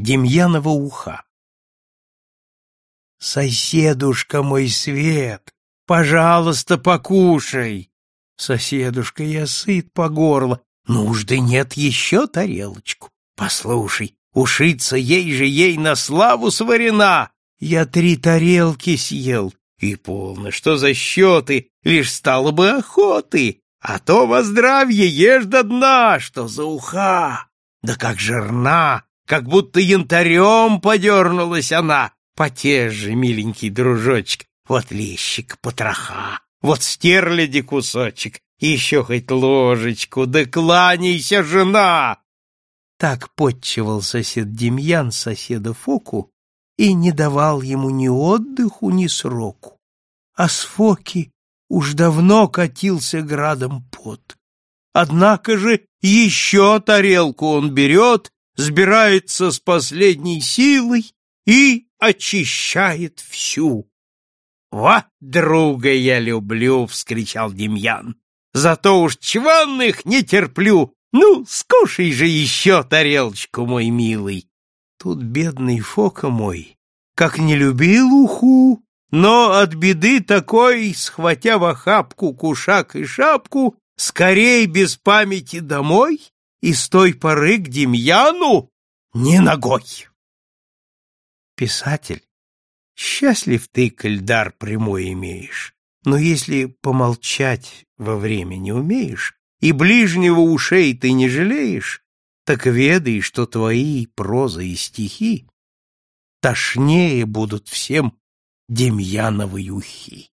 Демьянова уха. «Соседушка мой свет, пожалуйста, покушай!» «Соседушка, я сыт по горло, нужды нет еще тарелочку. Послушай, ушица ей же ей на славу сварена! Я три тарелки съел, и полно, что за счеты, лишь стало бы охоты, а то во здравье ешь до дна, что за уха! Да как жирна!» как будто янтарем подернулась она, потеже, миленький дружочек, вот лещик потроха, вот стерляди кусочек, еще хоть ложечку, да кланяйся, жена!» Так подчевал сосед Демьян соседа Фоку и не давал ему ни отдыху, ни сроку. А с Фоки уж давно катился градом пот. Однако же еще тарелку он берет сбирается с последней силой и очищает всю. «Вот друга я люблю!» — вскричал Демьян. «Зато уж чванных не терплю! Ну, скушай же еще тарелочку, мой милый!» Тут бедный Фока мой, как не любил уху, но от беды такой, схватя в охапку кушак и шапку, скорей без памяти домой и с той поры к Демьяну не ногой. Писатель, счастлив ты, кальдар прямой имеешь, но если помолчать во время не умеешь, и ближнего ушей ты не жалеешь, так ведай, что твои проза и стихи тошнее будут всем Демьяновы ухи.